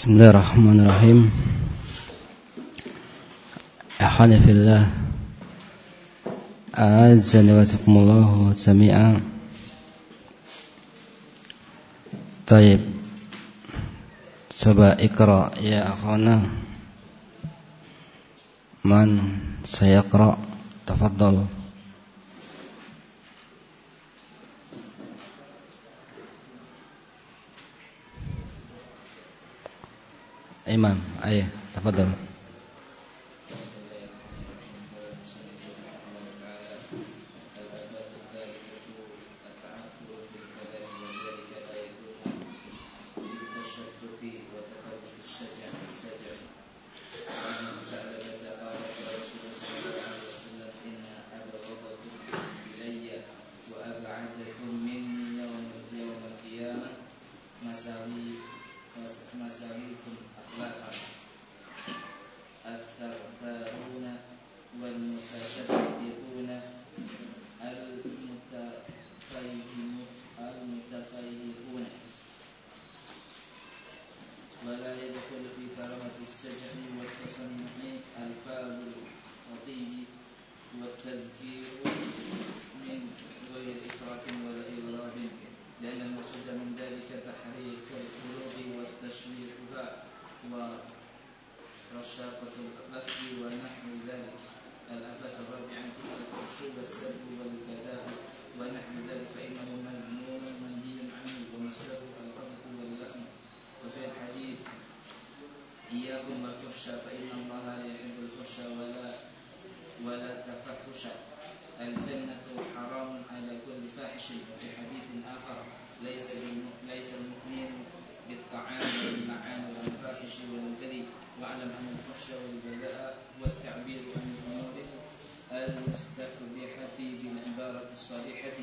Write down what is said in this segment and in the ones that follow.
Bismillahirrahmanirrahim. Ahwani fillah. A'azzani wa sakumullahu jami'a. Taib. Coba ikra ya akhwana. Man sayakra Tafadhal الفحش فإن الله لا يحب الفحش ولا ولا تفحش الجنة حرام على كل فاحش. وفي حديث آخر ليس ليس المؤمن بالطعام والمعان والفاحش والبذي واعلم أن الفحش والبذاء والتعبير عن الأمور المستقبحة بالعبارة الصريحة.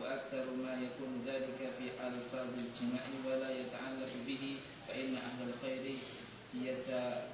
وأكثر ما يكون ذلك في ألفاظ الجماع ولا يتعلق به فإن أهل الخير يتعلق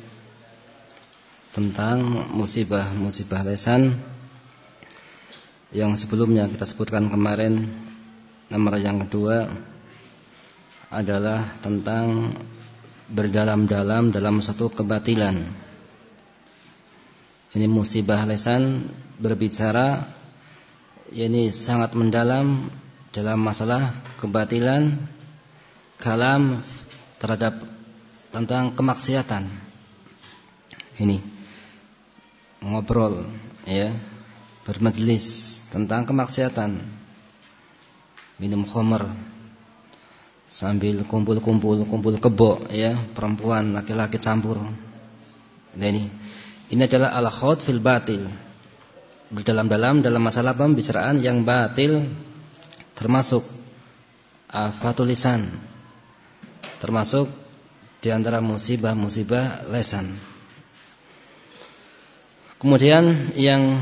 tentang musibah-musibah lesan yang sebelumnya kita sebutkan kemarin nomor yang kedua adalah tentang berdalam-dalam dalam satu kebatilan. Ini musibah lesan berbicara ini sangat mendalam dalam masalah kebatilan kalam terhadap tentang kemaksiatan. Ini ngobrol ya, bermajlis tentang kemaksiatan. Minum khamar sambil kumpul-kumpul kumpul kebo ya, perempuan laki-laki campur. Nah ini ini adalah al-khawt fil batil berdalam-dalam dalam masalah pembicaraan yang batil termasuk afatul lisan termasuk di antara musibah-musibah lesan. Kemudian yang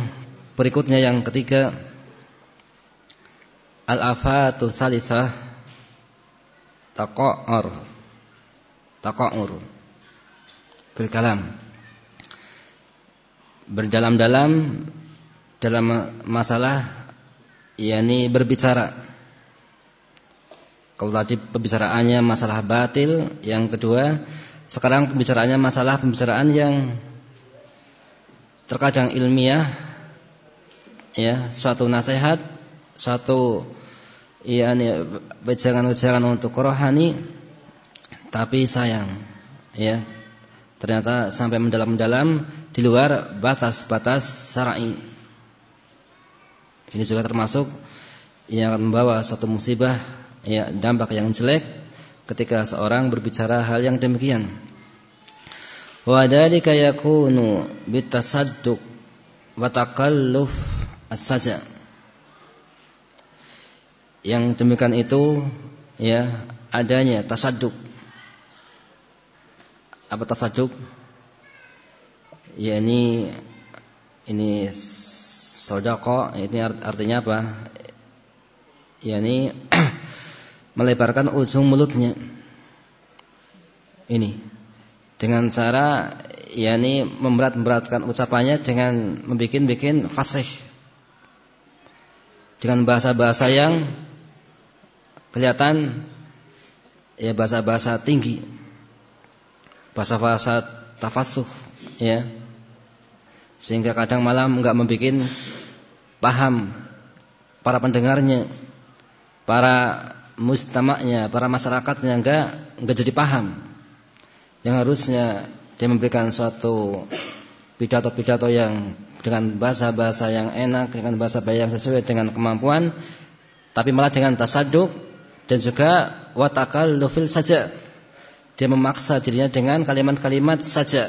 berikutnya yang ketiga al-afatu salithah taqa'ur taqa'ur bil kalam berdalam-dalam dalam masalah yakni berbicara. Kalau tadi pembicaraannya masalah batil, yang kedua sekarang pembicaraannya masalah pembicaraan yang terkadang ilmiah ya, suatu nasihat, suatu yakni wejangan-wejangan untuk rohani tapi sayang ya ternyata sampai mendalam-mendalam di luar batas-batas syar'i ini juga termasuk yang membawa satu musibah, ya dampak yang jelek ketika seorang berbicara hal yang demikian. Yakunu bitasadduq wa takalluf as-saja. Yang demikian itu ya adanya tasadduk apa tasaduk? Ya ini ini sodako ini artinya apa? Ya ini melebarkan ujung mulutnya. Ini dengan cara yakni memberat-beratkan ucapannya dengan membikin-bikin fasih. Dengan bahasa-bahasa yang kelihatan ya bahasa-bahasa tinggi. Bahasa-bahasa tafasuh ya. Sehingga kadang malam enggak membuat paham para pendengarnya para mustamaknya para masyarakatnya enggak enggak jadi paham yang harusnya dia memberikan suatu pidato-pidato yang dengan bahasa-bahasa yang enak dengan bahasa bahasa yang sesuai dengan kemampuan tapi malah dengan tasaduk dan juga watakal lufil saja dia memaksa dirinya dengan kalimat-kalimat saja.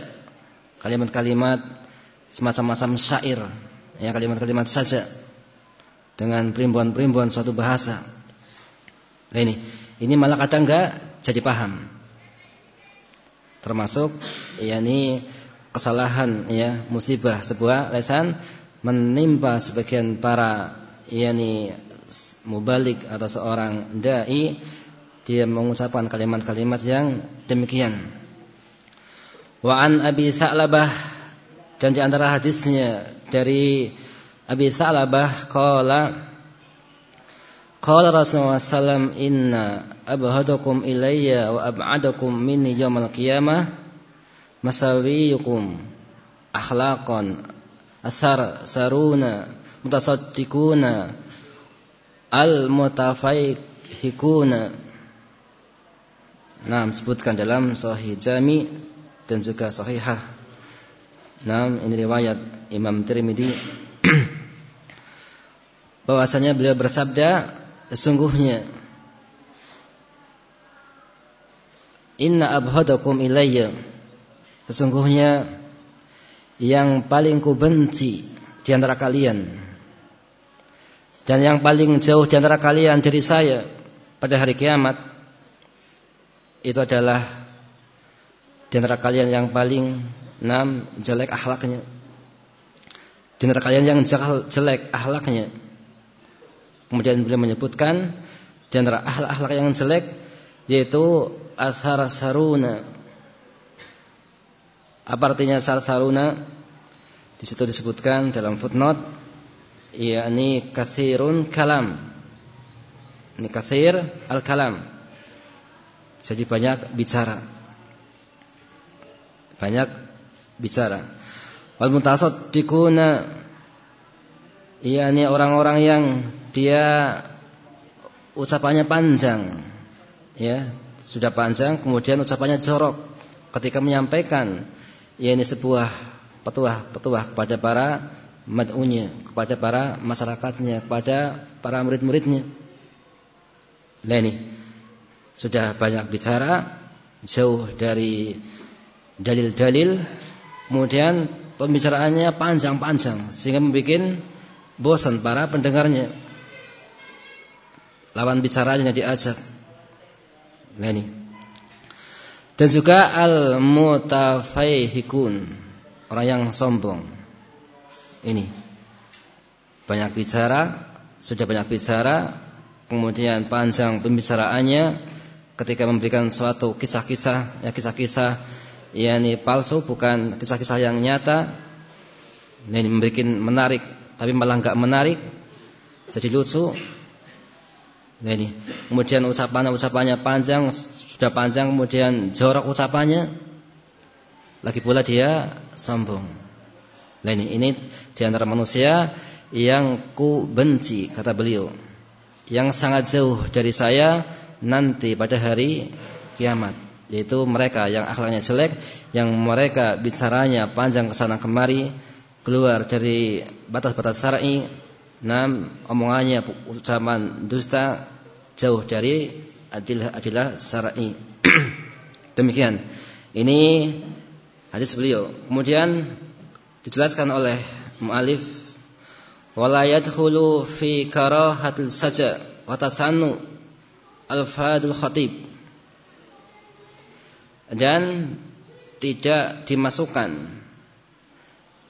Kalimat-kalimat semacam-macam syair. Ya, kalimat-kalimat saja. Dengan perimbuan-perimbuan suatu bahasa. Nah ini, ini malah kadang enggak jadi paham. Termasuk yakni kesalahan ya, musibah sebuah lesan menimpa sebagian para yakni mubalik atau seorang dai dia mengucapkan kalimat-kalimat yang demikian. Wa an Abi Tha'labah dan di antara hadisnya dari Abi Tha'labah qala Qala Rasulullah sallam inna abhadakum ilayya wa ab'adakum minni yawmal qiyamah masawiyukum akhlaqan athar saruna mutasaddiquna al mutafaihikuna Nah, sebutkan dalam Sahih Jami dan juga Sahihah. Nah, ini riwayat Imam Tirmidzi bahwasanya beliau bersabda sesungguhnya Inna abhadakum ilayya Sesungguhnya yang paling ku benci di antara kalian dan yang paling jauh di antara kalian dari saya pada hari kiamat itu adalah di antara kalian yang paling enam jelek akhlaknya. Di antara kalian yang jelek akhlaknya. Kemudian beliau menyebutkan di antara akhlak-akhlak yang jelek yaitu asar saruna. Apa artinya asar saruna? Di situ disebutkan dalam footnote yakni kathirun kalam. Ini kathir al-kalam jadi banyak bicara. Banyak bicara. Wal mutasaddiquna ini orang-orang yang dia ucapannya panjang. Ya, sudah panjang kemudian ucapannya jorok ketika menyampaikan ya ini sebuah petuah-petuah kepada para mad'unya, kepada para masyarakatnya, kepada para murid-muridnya. Ini sudah banyak bicara jauh dari dalil-dalil kemudian pembicaraannya panjang-panjang sehingga membuat bosan para pendengarnya lawan bicaranya diajak nah ini. Dan juga al mutafaihikun orang yang sombong. Ini. Banyak bicara sudah banyak bicara kemudian panjang pembicaraannya ketika memberikan suatu kisah-kisah ya kisah-kisah yakni palsu bukan kisah-kisah yang nyata. Ini membuat menarik tapi malah enggak menarik jadi lucu nah kemudian ucapannya ucapannya panjang sudah panjang kemudian jorok ucapannya. Lagi pula dia sombong. Nah ini ini di antara manusia yang ku benci kata beliau. Yang sangat jauh dari saya nanti pada hari kiamat. Yaitu mereka yang akhlaknya jelek yang mereka bicaranya panjang ke sana kemari keluar dari batas-batas syar'i nam omongannya ucapan dusta jauh dari adilah-adilah syar'i. Demikian. Ini hadis beliau. Kemudian dijelaskan oleh mualif wala yadkhulu fi karahatil saja wa tasannu Al-Fadul Khatib. Dan tidak dimasukkan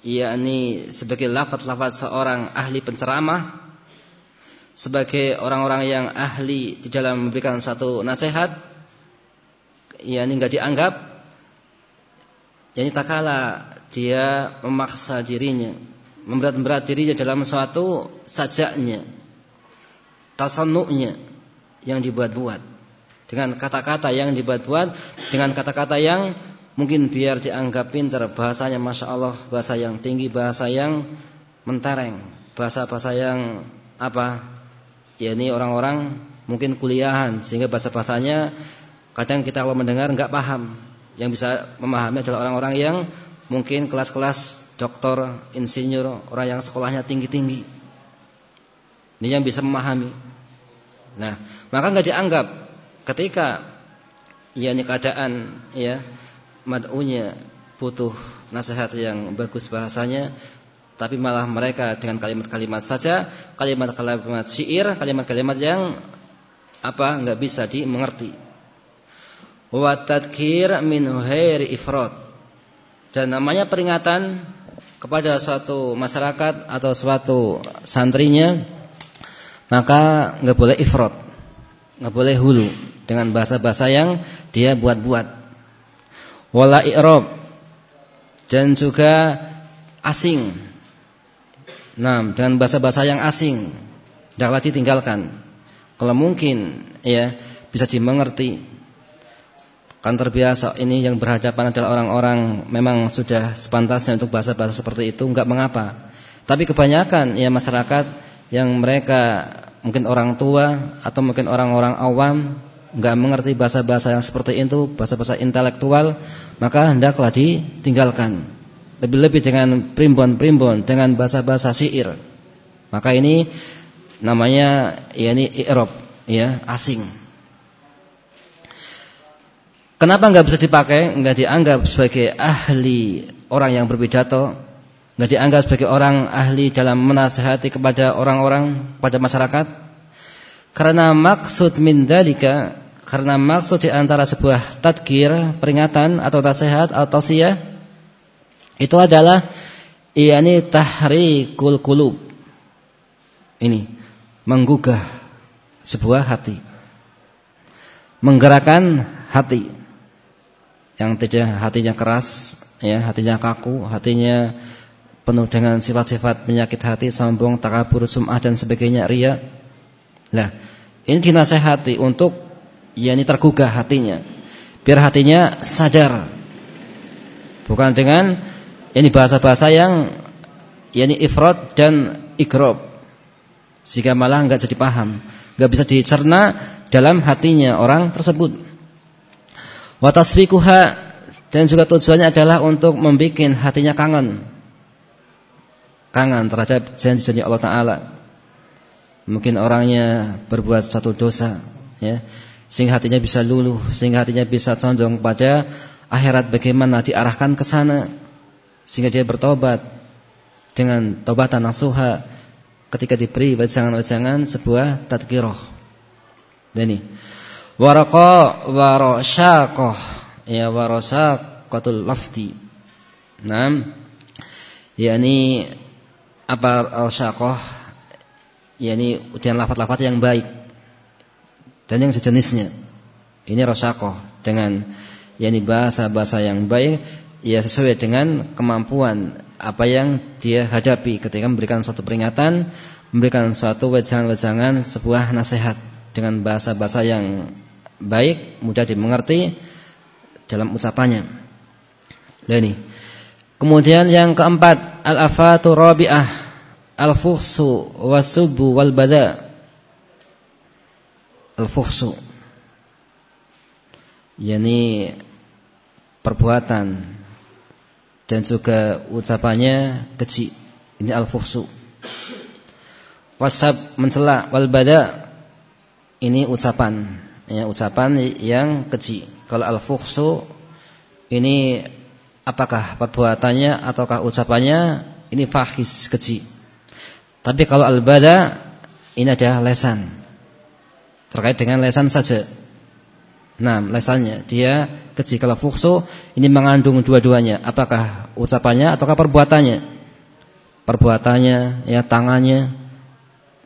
yakni sebagai lafaz-lafaz seorang ahli penceramah sebagai orang-orang yang ahli di dalam memberikan satu nasihat yakni enggak dianggap yakni takala dia memaksa dirinya memberat-berat dirinya dalam suatu sajaknya tasannu'nya yang dibuat-buat. Dengan kata-kata yang dibuat-buat dengan kata-kata yang Mungkin biar dianggap pintar bahasanya Masya Allah Bahasa yang tinggi, bahasa yang mentereng. Bahasa-bahasa yang apa? Ya ini orang-orang mungkin kuliahan Sehingga bahasa-bahasanya Kadang kita kalau mendengar nggak paham. Yang bisa memahami adalah orang-orang yang Mungkin kelas-kelas doktor, insinyur Orang yang sekolahnya tinggi-tinggi. Ini yang bisa memahami. Nah, maka nggak dianggap. Ketika ya ini keadaan ya mad'unya butuh nasihat yang bagus bahasanya tapi malah mereka dengan kalimat-kalimat saja, kalimat-kalimat syair, kalimat-kalimat yang apa enggak bisa dimengerti. Wa tadkir min ghairi ifrat. Dan namanya peringatan kepada suatu masyarakat atau suatu santrinya maka enggak boleh ifrat. Enggak boleh hulu dengan bahasa-bahasa yang dia buat-buat wala i'rab dan juga asing. Nah, dengan bahasa-bahasa yang asing hendaklah ditinggalkan. Kalau mungkin ya bisa dimengerti. Kan terbiasa ini yang berhadapan adalah orang-orang memang sudah sepantasnya untuk bahasa-bahasa seperti itu enggak mengapa. Tapi kebanyakan ya masyarakat yang mereka mungkin orang tua atau mungkin orang-orang awam nggak mengerti bahasa-bahasa yang seperti itu, bahasa-bahasa intelektual, maka hendaklah ditinggalkan. Lebih-lebih dengan primbon-primbon, dengan bahasa-bahasa syair. Maka ini namanya yakni i'rab, ya, asing. Kenapa nggak bisa dipakai? Nggak dianggap sebagai ahli orang yang berpidato, nggak dianggap sebagai orang ahli dalam menasehati kepada orang-orang pada masyarakat? Karena maksud min dalika karena maksud di antara sebuah tadkir, peringatan atau nasihat atau sia itu adalah yakni tahrikul qulub. Ini menggugah sebuah hati. Menggerakkan hati yang tidak hatinya keras, ya, hatinya kaku, hatinya penuh dengan sifat-sifat penyakit hati, sombong, takabur, sum'ah dan sebagainya, ria. Nah, ini dinasehati untuk yakni tergugah hatinya. Biar hatinya sadar. Bukan dengan ini bahasa-bahasa yang yakni ifrad dan ikrob. Sehingga malah enggak jadi paham, enggak bisa dicerna dalam hatinya orang tersebut. Wa dan juga tujuannya adalah untuk membuat hatinya kangen. Kangen terhadap janji-janji Allah taala. Mungkin orangnya berbuat satu dosa, ya sehingga hatinya bisa luluh, sehingga hatinya bisa condong pada akhirat bagaimana diarahkan ke sana sehingga dia bertobat dengan tobatan nasuha ketika diberi wajangan-wajangan sebuah tadkirah. Dan ini waraqa warasyaqah ya warasaqatul lafti. Naam. yakni apa al-syaqah yakni dengan lafaz-lafaz yang baik dan yang sejenisnya. Ini rosakoh dengan yakni bahasa-bahasa yang baik ya sesuai dengan kemampuan apa yang dia hadapi ketika memberikan suatu peringatan, memberikan suatu wejangan-wejangan sebuah nasihat dengan bahasa-bahasa yang baik, mudah dimengerti dalam ucapannya. Ini. Kemudian yang keempat, al-afatu rabi'ah, al-fuhsu wasubu wal bada' al-fuhsu. Yakni perbuatan dan juga ucapannya keji ini al-fuhsu. Wasab mencela wal bada ini ucapan. Ya ucapan yang keji kalau al-fuhsu ini apakah perbuatannya ataukah ucapannya ini fahis keji tapi kalau al-bada ini adalah lesan terkait dengan lesan saja. Nah, lesannya dia keji kalau fuhsu ini mengandung dua-duanya. Apakah ucapannya ataukah perbuatannya? Perbuatannya, ya tangannya,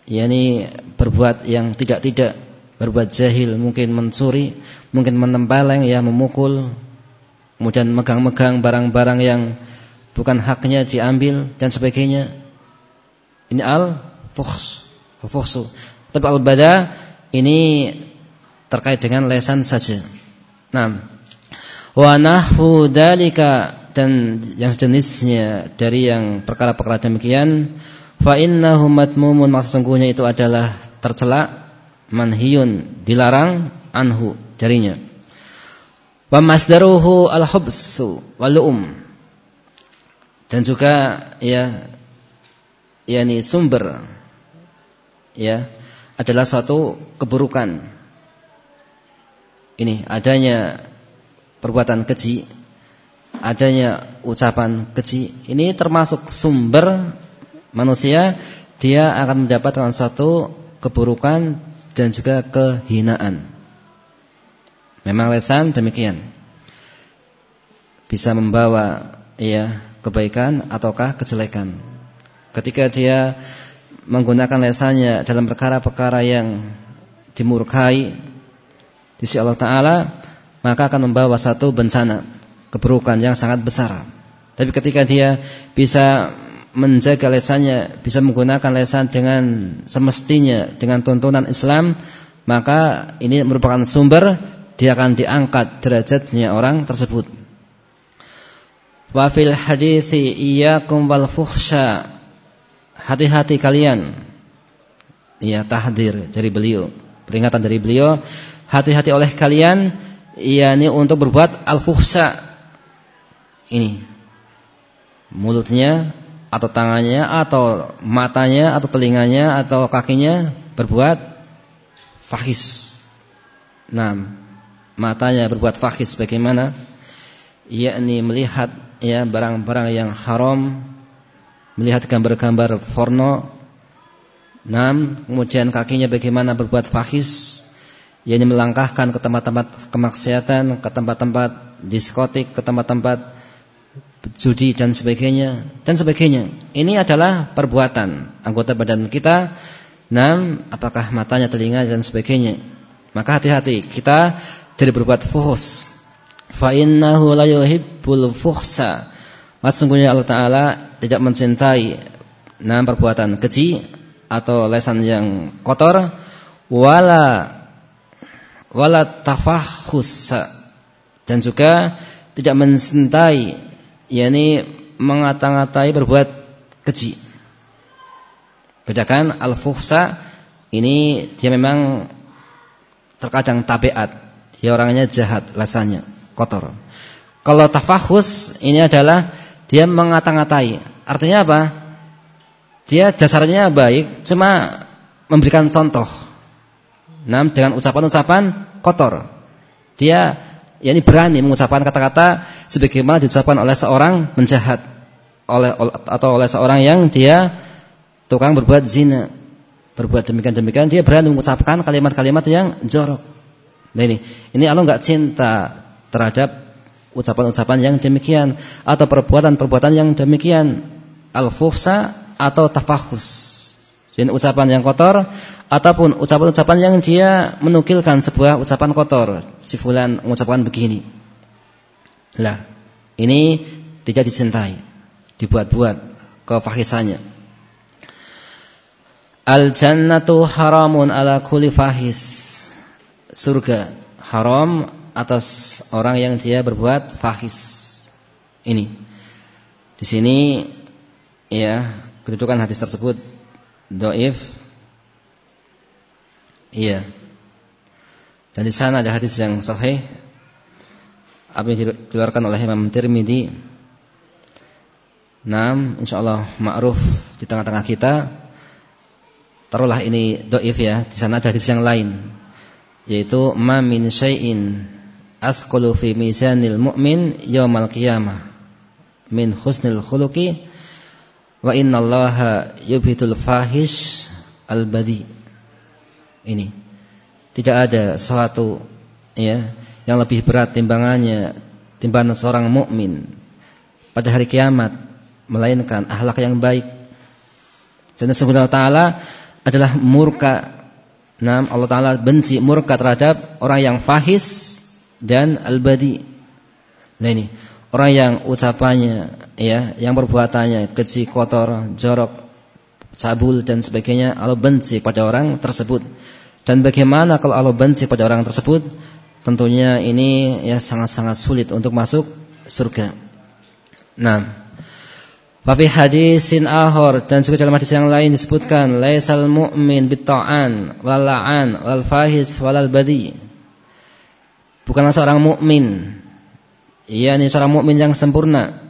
yakni berbuat yang tidak-tidak, berbuat jahil, mungkin mencuri, mungkin menempeleng, ya memukul, kemudian megang-megang barang-barang yang bukan haknya diambil dan sebagainya. Ini al fuhs, fuhsu. Tapi al bada ini terkait dengan lesan saja. Nah, wa nahwu dalika dan yang sejenisnya dari yang perkara-perkara demikian fa innahu matmumun maksud sungguhnya itu adalah tercela manhiyun dilarang anhu darinya. Wa masdaruhu al-hubsu wal dan juga ya yakni sumber ya adalah suatu keburukan ini adanya perbuatan keji, adanya ucapan keji, ini termasuk sumber manusia dia akan mendapatkan suatu keburukan dan juga kehinaan. Memang lesan demikian. Bisa membawa ya kebaikan ataukah kejelekan. Ketika dia menggunakan lesannya dalam perkara-perkara yang dimurkai di sisi Allah Ta'ala maka akan membawa satu bencana keburukan yang sangat besar. Tapi ketika dia bisa menjaga lesannya bisa menggunakan lesan dengan semestinya dengan tuntunan Islam maka ini merupakan sumber dia akan diangkat derajatnya orang tersebut. Wa fil hadithi iyyakum wal fuhsya hati-hati kalian ya tahdir dari beliau peringatan dari beliau hati-hati oleh kalian yakni untuk berbuat al-fuhsa. Ini mulutnya atau tangannya atau matanya atau telinganya atau kakinya berbuat fahis. Nah, matanya berbuat fahis bagaimana? Yakni melihat ya barang-barang yang haram, melihat gambar-gambar porno. Nah, kemudian kakinya bagaimana berbuat fahis yakni melangkahkan ke tempat-tempat kemaksiatan, ke tempat-tempat diskotik, ke tempat-tempat judi dan sebagainya dan sebagainya. Ini adalah perbuatan anggota badan kita. Nam, apakah matanya, telinga dan sebagainya. Maka hati-hati kita dari berbuat fuhus. Fa innahu la yuhibbul fuhsa. Sesungguhnya Allah taala tidak mencintai nam perbuatan keji atau lesan yang kotor wala wala tafahus dan juga tidak mencintai yakni mengata-ngatai berbuat keji. Bedakan al-fuhsa ini dia memang terkadang tabiat, dia orangnya jahat, rasanya kotor. Kalau tafahus ini adalah dia mengata-ngatai. Artinya apa? Dia dasarnya baik, cuma memberikan contoh Nah, dengan ucapan-ucapan kotor. Dia yakni berani mengucapkan kata-kata sebagaimana diucapkan oleh seorang penjahat oleh atau oleh seorang yang dia tukang berbuat zina. Berbuat demikian-demikian dia berani mengucapkan kalimat-kalimat yang jorok. Nah ini, ini Allah enggak cinta terhadap ucapan-ucapan yang demikian atau perbuatan-perbuatan yang demikian. Al-fuhsa atau tafahus. Jadi ucapan yang kotor ataupun ucapan-ucapan yang dia menukilkan sebuah ucapan kotor. Si fulan mengucapkan begini. Lah, ini tidak dicintai, dibuat-buat kefahisannya. Al jannatu haramun ala kulli fahis. Surga haram atas orang yang dia berbuat fahis. Ini. Di sini ya, kedudukan hadis tersebut doif iya dan di sana ada hadis yang sahih apa yang dikeluarkan oleh Imam Tirmidzi Nam, insyaallah ma'ruf di tengah-tengah kita. Taruhlah ini doif ya. Di sana ada hadis yang lain, yaitu ma min syai'in asqalu fi mizanil mu'min yaumal qiyamah min husnil khuluqi Wa innallaha yubhitul fahish al-badi. Ini. Tidak ada suatu ya yang lebih berat timbangannya timbangan seorang mukmin pada hari kiamat melainkan akhlak yang baik. Dan Allah taala adalah murka. Nah, Allah taala benci murka terhadap orang yang fahis dan al-badi. Nah ini, orang yang ucapannya ya, yang perbuatannya keji, kotor, jorok, cabul dan sebagainya, Allah benci pada orang tersebut. Dan bagaimana kalau Allah benci pada orang tersebut? Tentunya ini ya sangat-sangat sulit untuk masuk surga. Nah, Wafi hadisin ahor dan juga dalam hadis yang lain disebutkan laisal mu'min bitta'an wal la'an wal fahis walal badi. Bukanlah seorang mukmin. Ia ini seorang mukmin yang sempurna.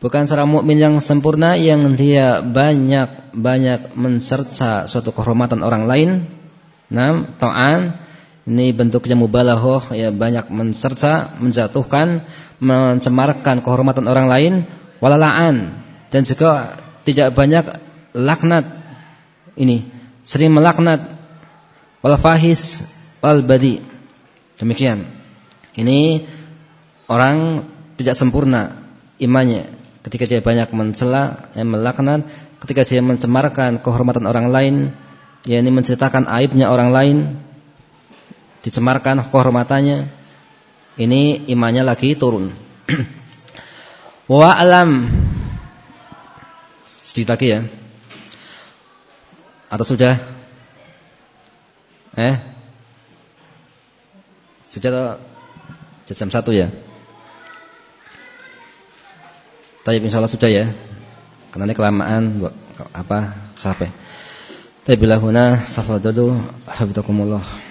Bukan seorang mukmin yang sempurna yang dia banyak-banyak mencerca suatu kehormatan orang lain. Nah, ta'an. Ini bentuknya mubalaghah ya banyak mencerca, menjatuhkan, mencemarkan kehormatan orang lain. Walala'an. Dan juga tidak banyak laknat. Ini sering melaknat. Wal fahis wal badi. Demikian ini orang tidak sempurna imannya ketika dia banyak mencela yang melaknat ketika dia mencemarkan kehormatan orang lain yakni menceritakan aibnya orang lain dicemarkan kehormatannya ini imannya lagi turun wa alam Sedikit lagi ya. Atau sudah? Eh? Sudah atau jam satu ya? Tapi insya Allah sudah ya. Karena ini kelamaan apa sampai. Tapi bila huna safadadu hafizakumullah.